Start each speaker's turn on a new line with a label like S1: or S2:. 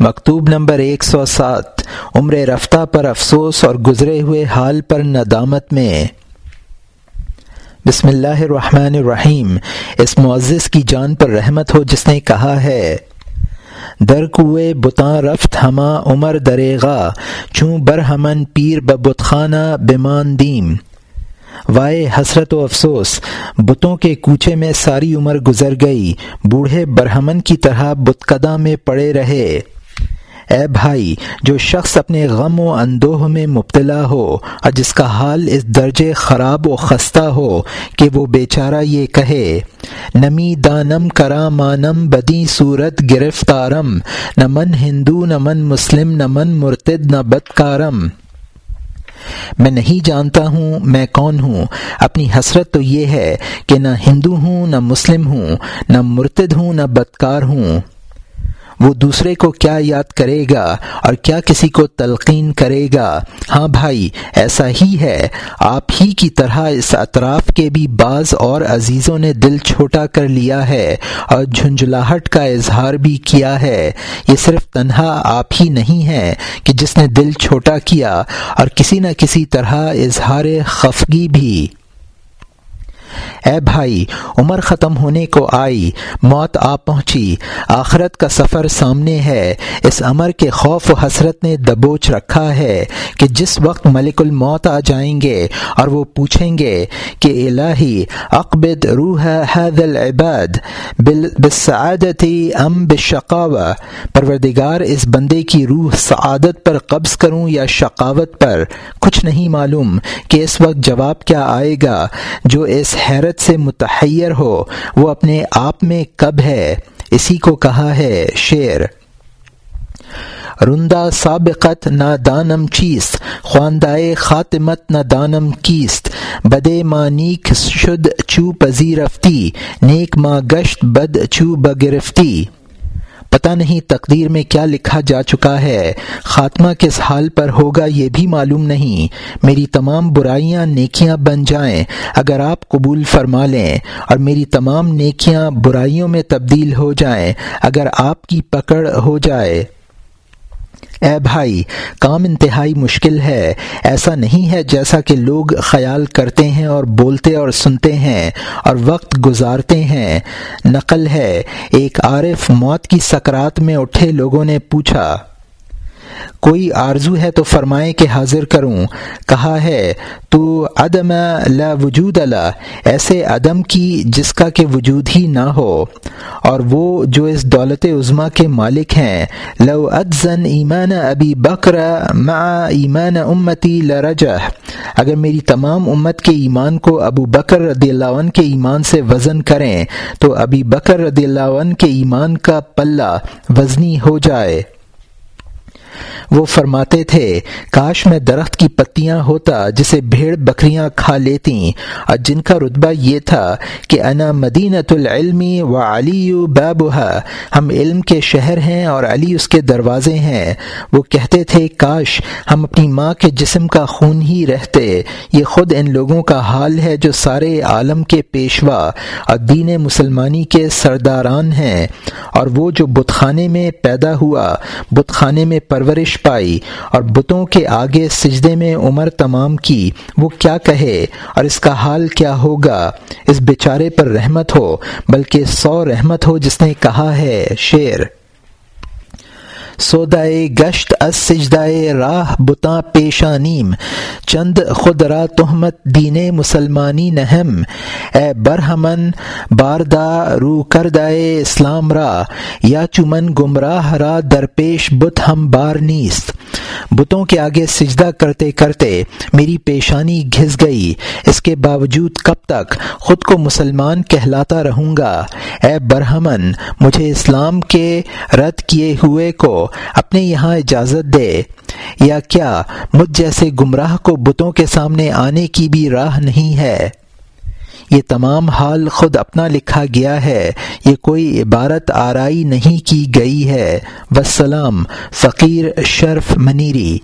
S1: مکتوب نمبر ایک سو سات، عمر رفتہ پر افسوس اور گزرے ہوئے حال پر ندامت میں۔ بسم اللہ الرحمن الرحیم۔ اس معزز کی جان پر رحمت ہو جس نے کہا ہے، در کوئے بتاں رفت ہما عمر دریغا، چوں برہمن پیر ببت خانہ بمان دیم۔ وائے حسرت و افسوس، بتوں کے کوچے میں ساری عمر گزر گئی، بوڑھے برہمن کی طرح بتکدہ میں پڑے رہے۔ اے بھائی، جو شخص اپنے غم و اندوہ میں مبتلا ہو اور جس کا حال اس درجے خراب و خستہ ہو کہ وہ بیچارہ یہ کہے، نمی دانم کرا مانم بدی صورت گرفتارم، نہ من ہندو، نہ من مسلم، نہ من مرتد، نہ بدکارم۔ میں نہیں جانتا ہوں میں کون ہوں۔ اپنی حسرت تو یہ ہے کہ نہ ہندو ہوں، نہ مسلم ہوں، نہ مرتد ہوں، نہ بدکار ہوں۔ وہ دوسرے کو کیا یاد کرے گا اور کیا کسی کو تلقین کرے گا؟ ہاں بھائی، ایسا ہی ہے۔ آپ ہی کی طرح اس اطراف کے بھی بعض اور عزیزوں نے دل چھوٹا کر لیا ہے اور جھنجھلاہٹ کا اظہار بھی کیا ہے۔ یہ صرف تنہا آپ ہی نہیں ہے کہ جس نے دل چھوٹا کیا اور کسی نہ کسی طرح اظہار خفگی بھی۔ اے بھائی، عمر ختم ہونے کو آئی، موت آ پہنچی، آخرت کا سفر سامنے ہے، اس امر کے خوف و حسرت نے دبوچ رکھا ہے کہ جس وقت ملک الموت آ جائیں گے اور وہ پوچھیں گے کہ الہی اقبد روح حید العباد بالسعادتی ام بالشقاوہ؟ پروردگار اس بندے کی روح سعادت پر قبض کروں یا شقاوت پر؟ کچھ نہیں معلوم کہ اس وقت جواب کیا آئے گا، جو اس حیرت سے متحیر ہو، وہ اپنے آپ میں کب ہے؟ اسی کو کہا ہے شعر۔ رندہ سابقت نہ دانم چیست، خواندائے خاتمت نہ دانم کیست۔ بدے ماں نیک شد چو پذیرفتی نیک ماں گشت بد چو بگرفتی پتہ نہیں تقدیر میں کیا لکھا جا چکا ہے۔ خاتمہ کس حال پر ہوگا یہ بھی معلوم نہیں۔ میری تمام برائیاں نیکیاں بن جائیں، اگر آپ قبول فرما لیں، اور میری تمام نیکیاں برائیوں میں تبدیل ہو جائیں، اگر آپ کی پکڑ ہو جائے۔ اے بھائی، کام انتہائی مشکل ہے۔ ایسا نہیں ہے جیسا کہ لوگ خیال کرتے ہیں اور بولتے اور سنتے ہیں اور وقت گزارتے ہیں۔ نقل ہے، ایک عارف موت کی سکرات میں اٹھے لوگوں نے پوچھا کوئی آرزو ہے تو فرمائیں کہ حاضر کروں۔ کہا ہے، تو عدم لا وجود اللہ ایسے عدم کی جس کا کہ وجود ہی نہ ہو۔ اور وہ جو اس دولت عظما کے مالک ہیں، لو ادزن ایمان ابی بکر مع ایمان امتی لرجہ اگر میری تمام امت کے ایمان کو ابو بکر رضی اللہ عنہ کے ایمان سے وزن کریں، تو ابی بکر رضی اللہ عنہ کے ایمان کا پلہ وزنی ہو جائے۔ وہ فرماتے تھے، کاش میں درخت کی پتیاں ہوتا جسے بھیڑ بکریاں کھا لیتی۔ اور جن کا رتبہ یہ تھا کہ انا مدینت العلمی و علی بابہ ہم علم کے شہر ہیں اور علی اس کے دروازے ہیں۔ وہ کہتے تھے، کاش ہم اپنی ماں کے جسم کا خون ہی رہتے۔ یہ خود ان لوگوں کا حال ہے جو سارے عالم کے پیشوا اور دین مسلمانی کے سرداران ہیں۔ اور وہ جو بت خانے میں پیدا ہوا بت خانے میں پرورش پائی اور بتوں کے آگے سجدے میں عمر تمام کی۔ وہ کیا کہے اور اس کا حال کیا ہوگا؟ اس بیچارے پر رحمت ہو، بلکہ سو رحمت ہو جس نے کہا ہے شعر سودائے گشت از سجدائے راہ بتا پیشانیم۔ چند خود را تہمت دین مسلمانی نہم۔ اے برہمن باردا رو کردائے اسلام را، یا چمن گمراہ را درپیش بت ہم بار نیست۔ بتوں کے آگے سجدہ کرتے کرتے میری پیشانی گھس گئی۔ اس کے باوجود کب تک خود کو مسلمان کہلاتا رہوں گا؟ اے برہمن، مجھے اسلام کے رد کیے ہوئے کو اپنے یہاں اجازت دے۔ یا کیا مجھ جیسے گمراہ کو بتوں کے سامنے آنے کی بھی راہ نہیں ہے؟ یہ تمام حال خود اپنا لکھا گیا ہے۔ یہ کوئی عبارت آرائی نہیں کی گئی ہے۔ وسلام فقیر شرف منیری۔